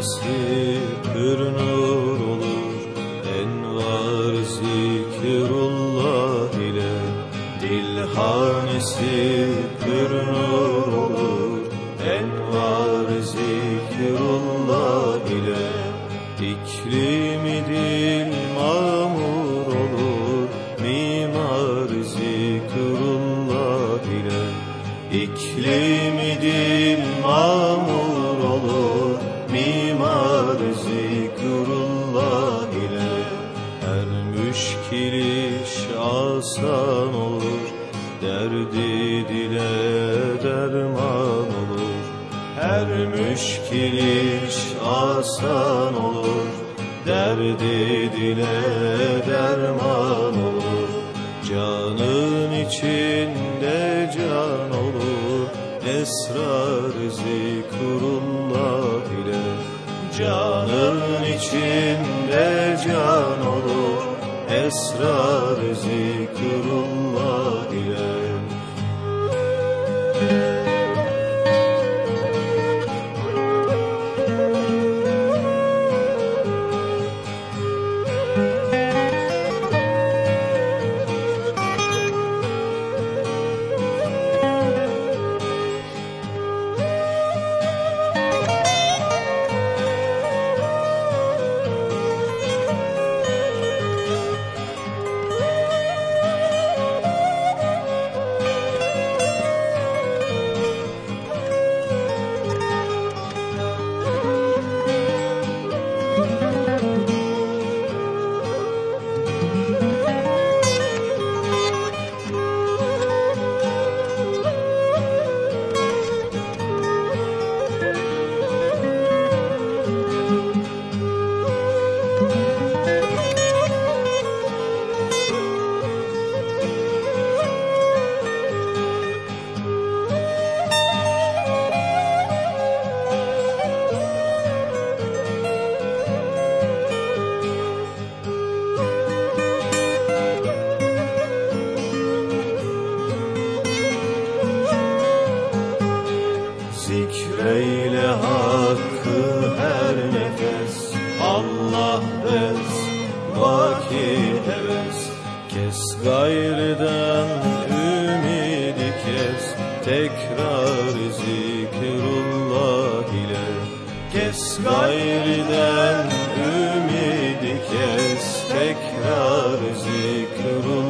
hanesi pür nur olur Envar zikrullah ile Dil hanesi pür nur olur Envar zikrullah ile İklimi dil mamur olur. Mimar zikrullah ile İklimi dil mamur müşkil iş asan olur Derdi dile derman olur. Her müşkil iş asan olur Derdi dile derman olur. Canın içinde can olur Esrar zikrullah ile Canın içinde can olur Esrar zikrullah ile Zikreyle hakkı her nefes Allah bez Vaki heves. Kes gayriden ümidi kes Tekrar zikrullah ile. Kes gayriden ümidi kes Tekrar zikrullah